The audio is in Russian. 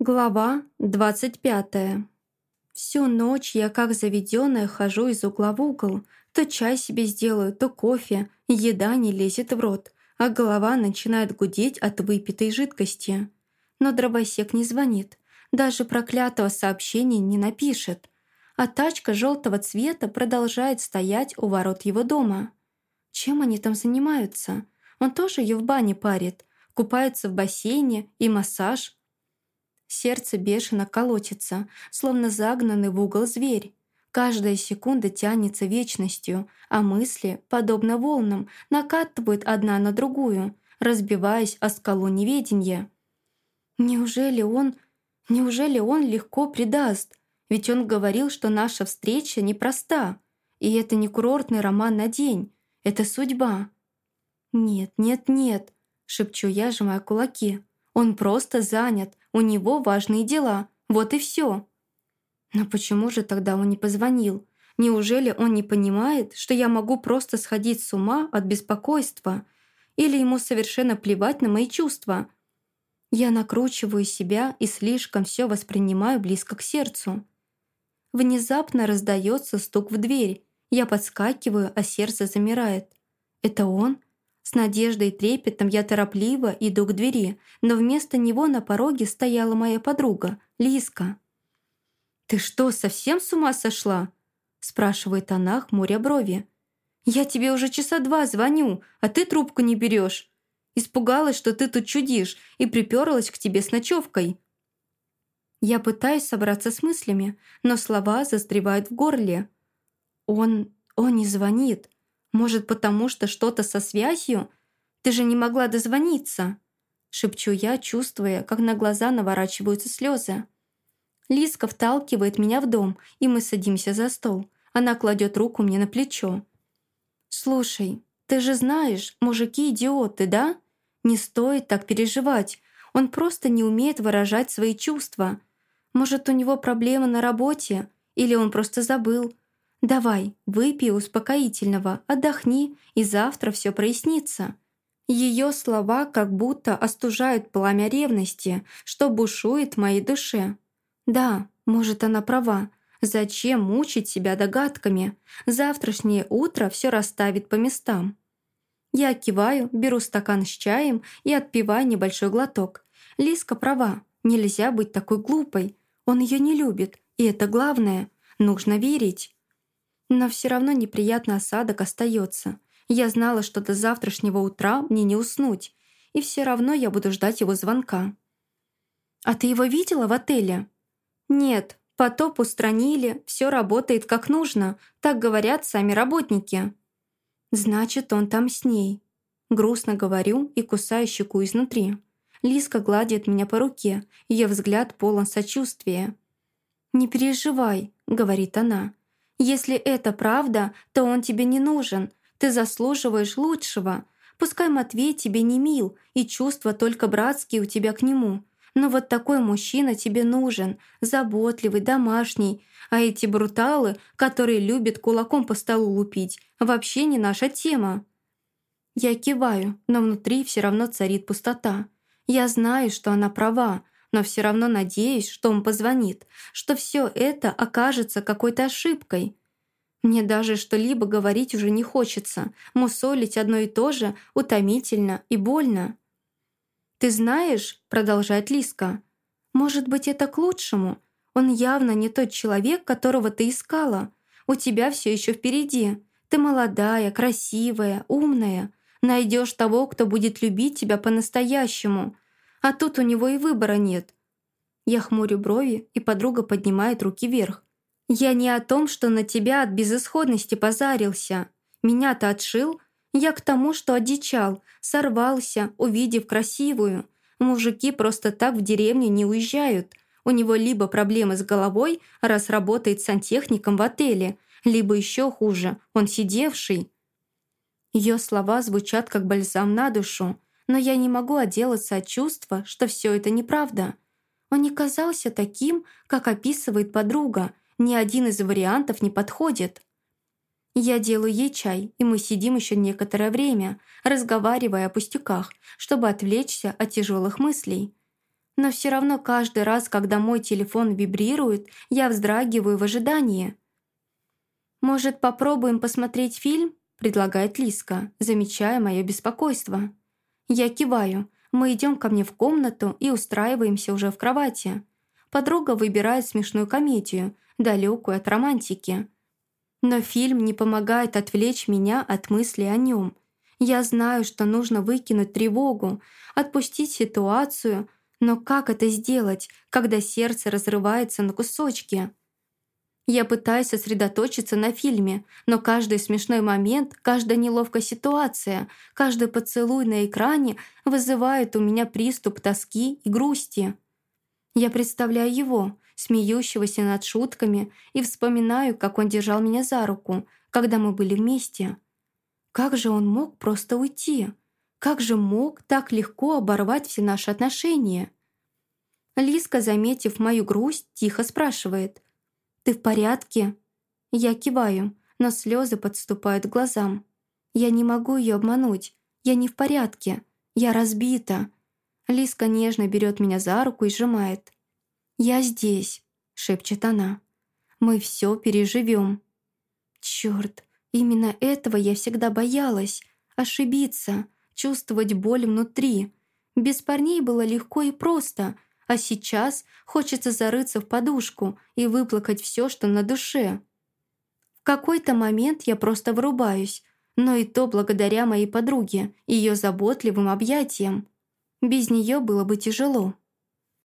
Глава 25. Всю ночь я как заведенная хожу из угла в угол. То чай себе сделаю, то кофе. Еда не лезет в рот, а голова начинает гудеть от выпитой жидкости. Но дровосек не звонит. Даже проклятого сообщения не напишет. А тачка желтого цвета продолжает стоять у ворот его дома. Чем они там занимаются? Он тоже ее в бане парит. Купается в бассейне и массаж – Сердце бешено колотится, словно загнанный в угол зверь. Каждая секунда тянется вечностью, а мысли, подобно волнам, накатывают одна на другую, разбиваясь о скалу неведения. Неужели он... Неужели он легко предаст? Ведь он говорил, что наша встреча непроста. И это не курортный роман на день. Это судьба. «Нет, нет, нет», — шепчу я, сжимая кулаки. «Он просто занят, у него важные дела, вот и все. Но почему же тогда он не позвонил? Неужели он не понимает, что я могу просто сходить с ума от беспокойства? Или ему совершенно плевать на мои чувства? Я накручиваю себя и слишком все воспринимаю близко к сердцу. Внезапно раздается стук в дверь. Я подскакиваю, а сердце замирает. Это он? С надеждой и трепетом я торопливо иду к двери, но вместо него на пороге стояла моя подруга, Лиска. «Ты что, совсем с ума сошла?» спрашивает она, хмуря брови. «Я тебе уже часа два звоню, а ты трубку не берешь. Испугалась, что ты тут чудишь, и приперлась к тебе с ночевкой». Я пытаюсь собраться с мыслями, но слова застревают в горле. «Он... он не звонит. Может, потому что что-то со связью? Ты же не могла дозвониться!» Шепчу я, чувствуя, как на глаза наворачиваются слезы. Лиска вталкивает меня в дом, и мы садимся за стол. Она кладет руку мне на плечо. «Слушай, ты же знаешь, мужики идиоты, да? Не стоит так переживать. Он просто не умеет выражать свои чувства. Может, у него проблемы на работе? Или он просто забыл? «Давай, выпей успокоительного, отдохни, и завтра все прояснится». Ее слова как будто остужают пламя ревности, что бушует в моей душе. Да, может, она права. Зачем мучить себя догадками? Завтрашнее утро все расставит по местам. Я киваю, беру стакан с чаем и отпиваю небольшой глоток. Лиска права, нельзя быть такой глупой. Он ее не любит, и это главное. Нужно верить. Но все равно неприятный осадок остается. Я знала, что до завтрашнего утра мне не уснуть, и все равно я буду ждать его звонка. «А ты его видела в отеле?» «Нет, потоп устранили, все работает как нужно, так говорят сами работники». «Значит, он там с ней». Грустно говорю и кусаю щеку изнутри. Лиска гладит меня по руке, ее взгляд полон сочувствия. «Не переживай», — говорит она. Если это правда, то он тебе не нужен. Ты заслуживаешь лучшего. Пускай Матвей тебе не мил, и чувства только братские у тебя к нему. Но вот такой мужчина тебе нужен, заботливый, домашний. А эти бруталы, которые любят кулаком по столу лупить, вообще не наша тема. Я киваю, но внутри все равно царит пустота. Я знаю, что она права, но все равно надеюсь, что он позвонит, что все это окажется какой-то ошибкой. Мне даже что-либо говорить уже не хочется, мусолить одно и то же утомительно и больно. «Ты знаешь», — продолжает Лиска, «может быть, это к лучшему. Он явно не тот человек, которого ты искала. У тебя все еще впереди. Ты молодая, красивая, умная. Найдешь того, кто будет любить тебя по-настоящему. А тут у него и выбора нет. Я хмурю брови, и подруга поднимает руки вверх. «Я не о том, что на тебя от безысходности позарился. Меня-то отшил. Я к тому, что одичал, сорвался, увидев красивую. Мужики просто так в деревню не уезжают. У него либо проблемы с головой, раз работает сантехником в отеле, либо еще хуже, он сидевший». Ее слова звучат как бальзам на душу, но я не могу отделаться от чувства, что все это неправда. Он не казался таким, как описывает подруга, ни один из вариантов не подходит. Я делаю ей чай, и мы сидим еще некоторое время, разговаривая о пустяках, чтобы отвлечься от тяжелых мыслей. Но все равно каждый раз, когда мой телефон вибрирует, я вздрагиваю в ожидании. «Может, попробуем посмотреть фильм?» – предлагает Лиска, замечая мое беспокойство. Я киваю. Мы идем ко мне в комнату и устраиваемся уже в кровати. Подруга выбирает смешную комедию, далекую от романтики. Но фильм не помогает отвлечь меня от мысли о нем. Я знаю, что нужно выкинуть тревогу, отпустить ситуацию, но как это сделать, когда сердце разрывается на кусочки? Я пытаюсь сосредоточиться на фильме, но каждый смешной момент, каждая неловкая ситуация, каждый поцелуй на экране вызывает у меня приступ тоски и грусти. Я представляю его, смеющегося над шутками, и вспоминаю, как он держал меня за руку, когда мы были вместе. Как же он мог просто уйти? Как же мог так легко оборвать все наши отношения? Лиска, заметив мою грусть, тихо спрашивает. «Ты в порядке?» Я киваю, но слезы подступают к глазам. Я не могу ее обмануть. Я не в порядке. Я разбита. Лиска нежно берет меня за руку и сжимает. «Я здесь», — шепчет она. «Мы все переживем». Черт, именно этого я всегда боялась. Ошибиться, чувствовать боль внутри. Без парней было легко и просто, а сейчас хочется зарыться в подушку и выплакать все, что на душе. В какой-то момент я просто вырубаюсь, но и то благодаря моей подруге, ее заботливым объятиям. Без нее было бы тяжело.